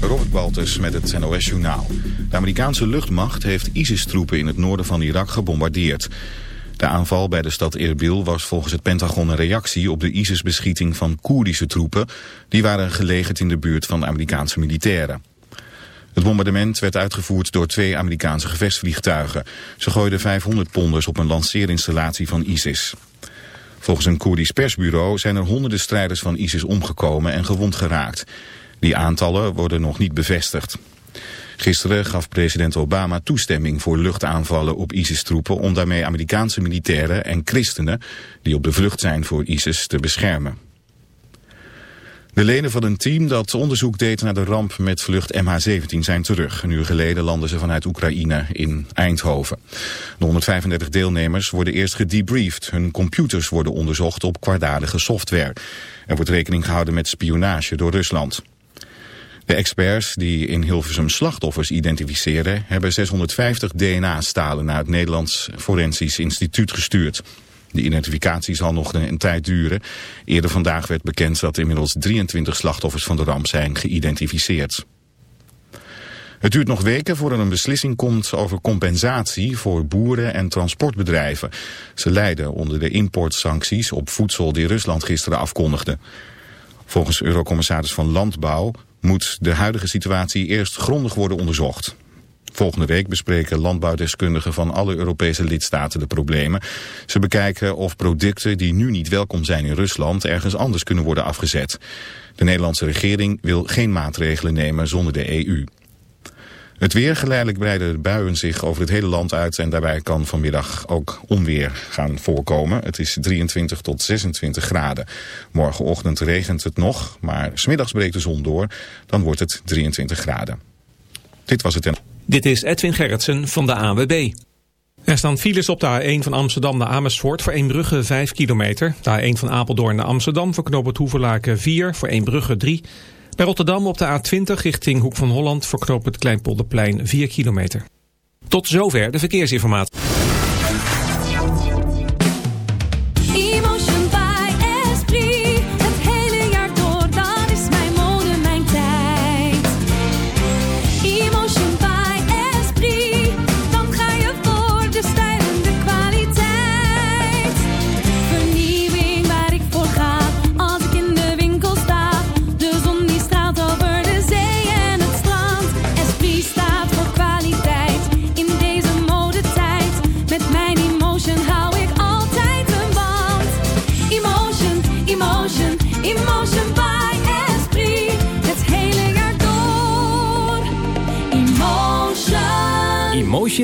Robert Baltus met het NOS Journaal. De Amerikaanse luchtmacht heeft ISIS-troepen in het noorden van Irak gebombardeerd. De aanval bij de stad Erbil was volgens het Pentagon een reactie op de ISIS-beschieting van Koerdische troepen. Die waren gelegerd in de buurt van Amerikaanse militairen. Het bombardement werd uitgevoerd door twee Amerikaanse gevechtsvliegtuigen. Ze gooiden 500 ponders op een lanceerinstallatie van ISIS. Volgens een Koerdisch persbureau zijn er honderden strijders van ISIS omgekomen en gewond geraakt. Die aantallen worden nog niet bevestigd. Gisteren gaf president Obama toestemming voor luchtaanvallen op ISIS-troepen... om daarmee Amerikaanse militairen en christenen die op de vlucht zijn voor ISIS te beschermen. De leden van een team dat onderzoek deed naar de ramp met vlucht MH17 zijn terug. Een uur geleden landen ze vanuit Oekraïne in Eindhoven. De 135 deelnemers worden eerst gedebriefd. Hun computers worden onderzocht op kwaadaardige software. Er wordt rekening gehouden met spionage door Rusland. De experts die in Hilversum slachtoffers identificeren... hebben 650 DNA-stalen naar het Nederlands Forensisch Instituut gestuurd. De identificatie zal nog een, tijd duren. Eerder vandaag werd bekend dat inmiddels 23 slachtoffers van de ramp zijn geïdentificeerd. Het duurt nog weken voordat een beslissing komt over compensatie voor boeren en transportbedrijven. Ze lijden onder de importsancties op voedsel die Rusland gisteren afkondigde. Volgens Eurocommissaris van Landbouw moet de huidige situatie eerst grondig worden onderzocht. Volgende week bespreken landbouwdeskundigen van alle Europese lidstaten de problemen. Ze bekijken of producten die nu niet welkom zijn in Rusland ergens anders kunnen worden afgezet. De Nederlandse regering wil geen maatregelen nemen zonder de EU. Het weer geleidelijk breiden de buien zich over het hele land uit en daarbij kan vanmiddag ook onweer gaan voorkomen. Het is 23 tot 26 graden. Morgenochtend regent het nog, maar smiddags breekt de zon door. Dan wordt het 23 graden. Dit was het en... Dit is Edwin Gerritsen van de AWB. Er staan files op de A1 van Amsterdam naar Amersfoort voor Eembrugge 5 kilometer. De A1 van Apeldoorn naar Amsterdam voor knooppunt Hoeverlaken 4, voor Eembrugge 3. Bij Rotterdam op de A20 richting Hoek van Holland voor knooppunt Kleinpolderplein 4 kilometer. Tot zover de verkeersinformatie.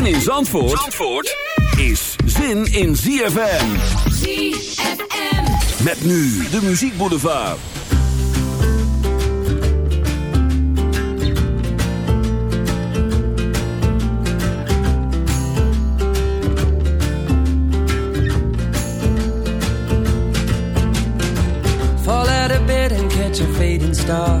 Zin in Zandvoort, Zandvoort is zin in ZFM. ZFM. Met nu de Muziek Boulevard. Fall out of bed and catch a fading star.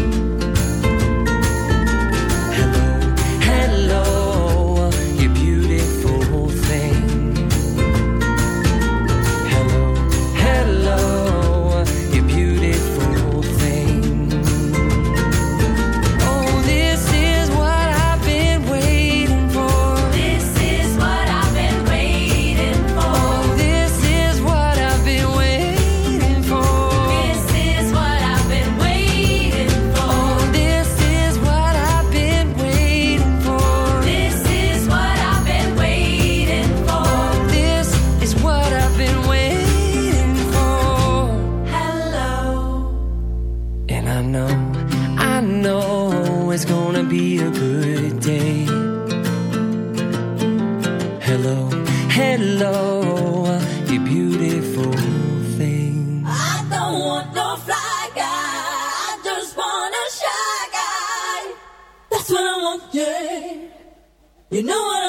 I know, I know it's gonna be a good day. Hello, hello, you beautiful thing. I don't want no fly guy, I just want a shy guy. That's what I want, yeah. You know what?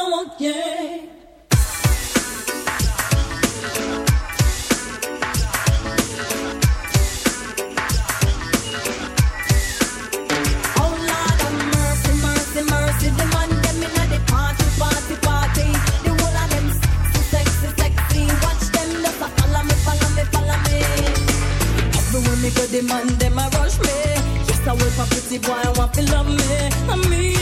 pussy boy want to love me, me.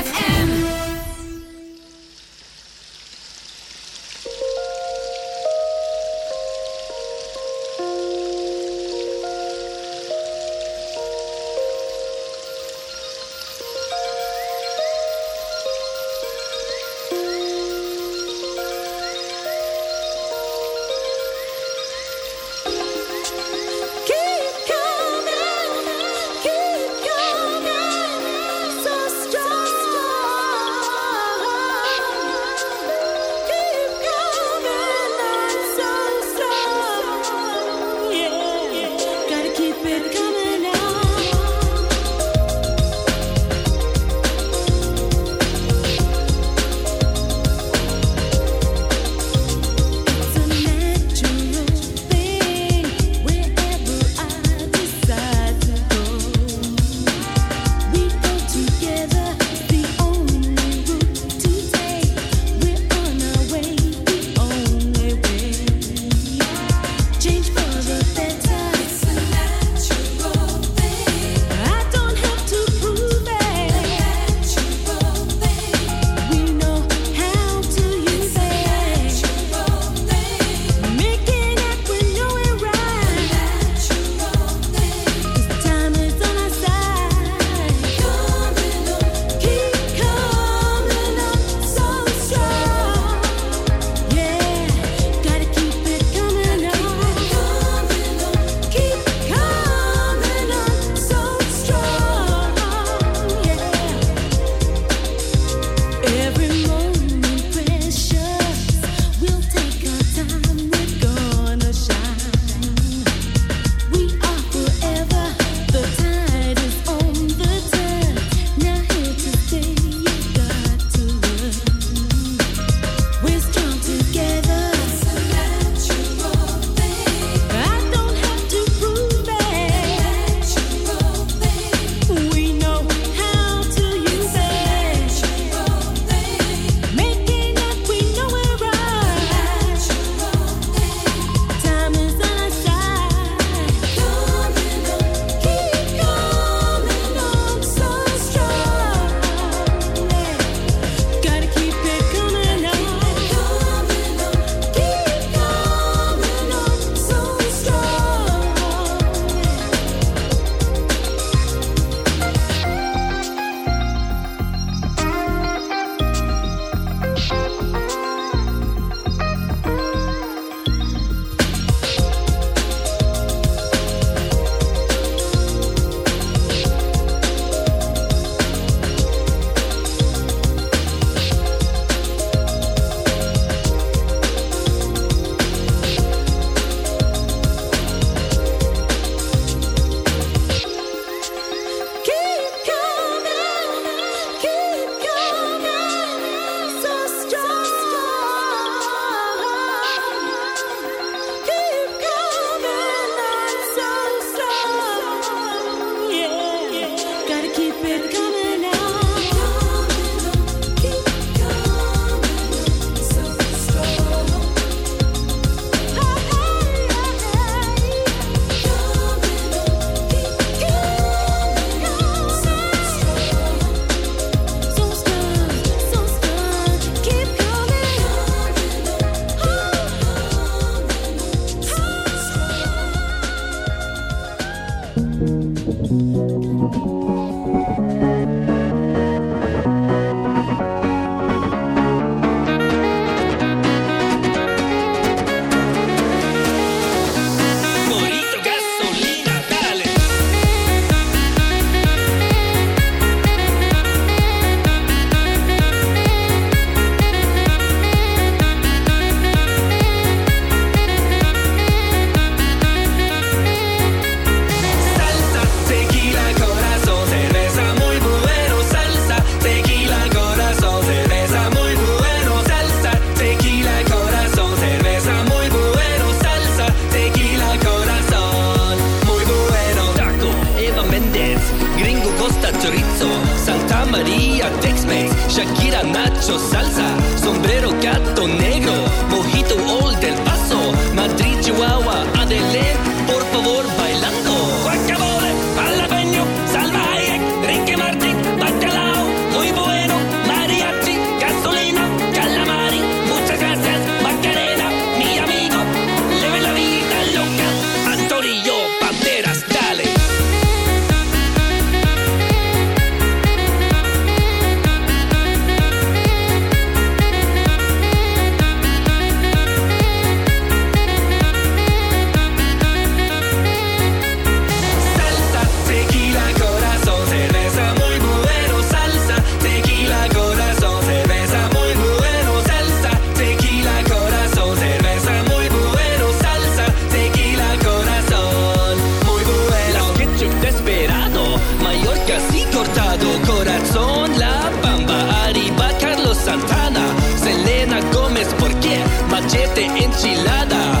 machete enchilada.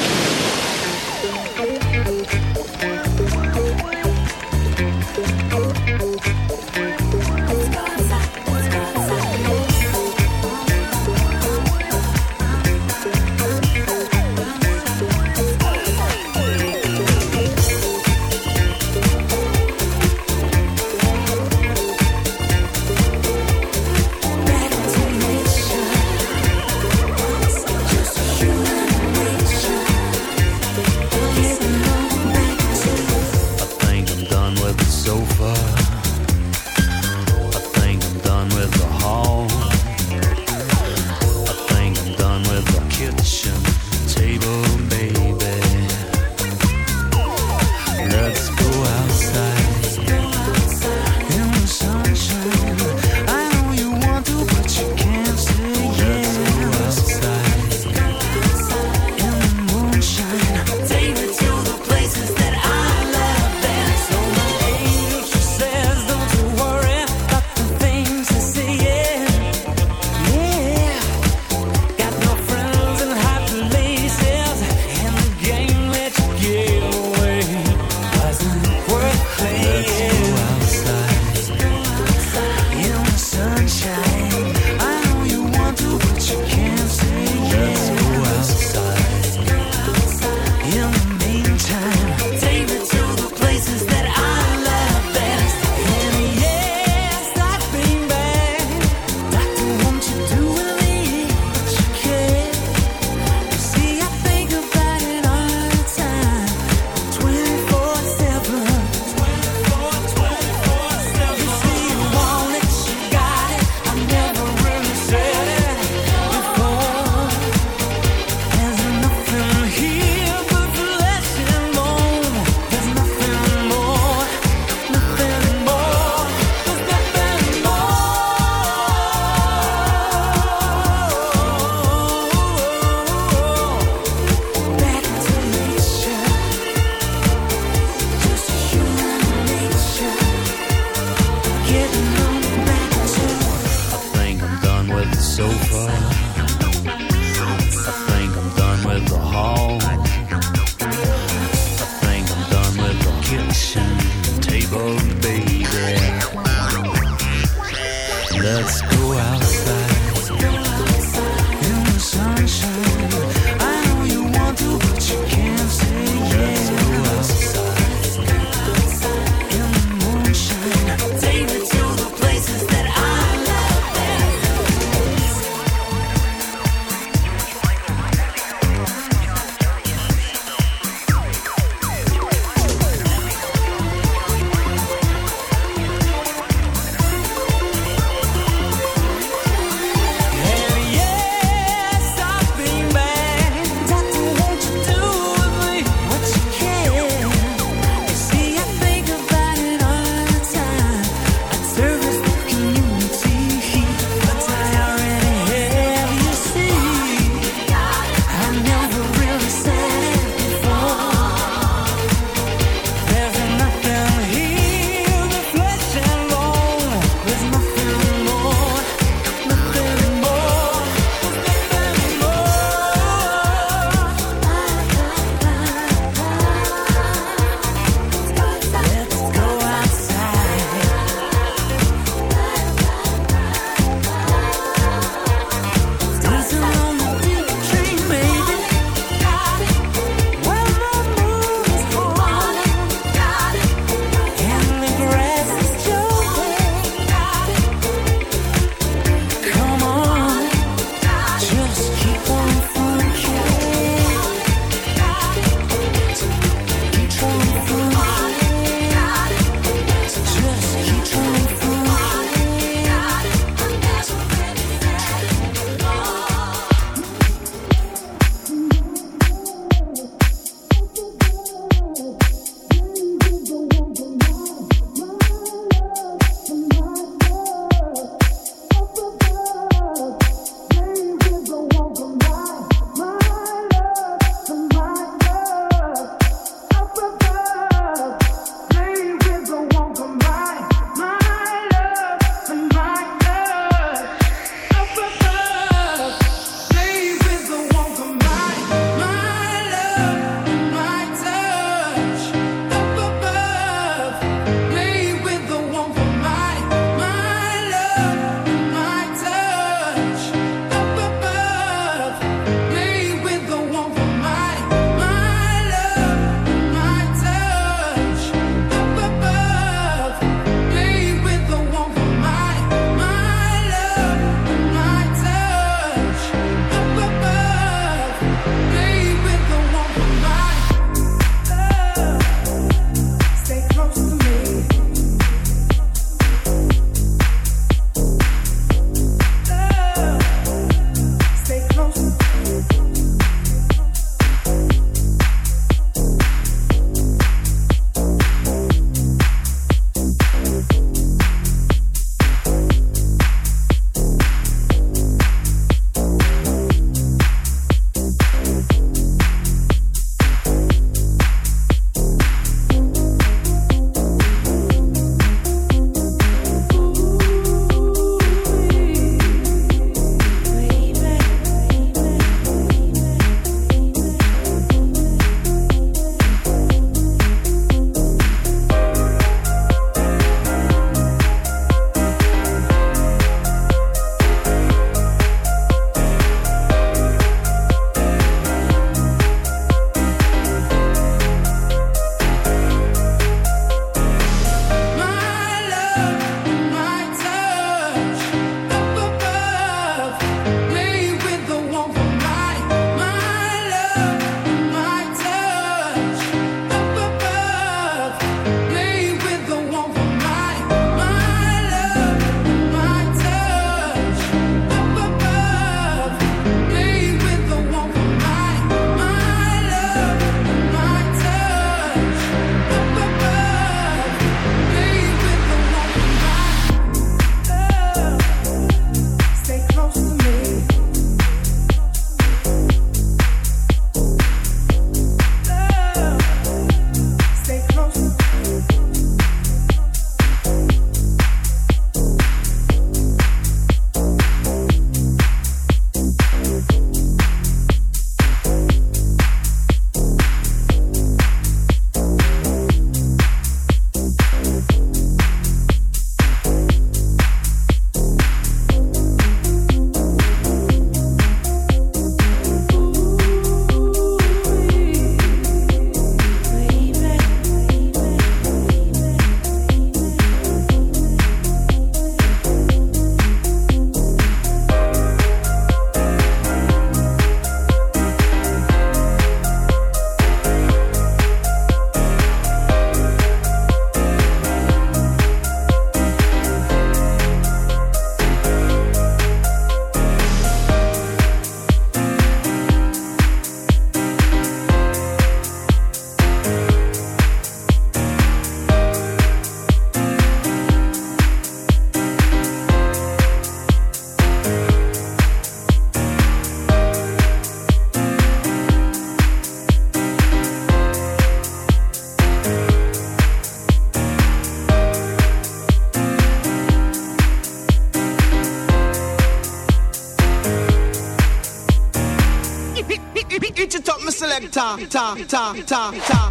Ta, ta, ta, ta, ta.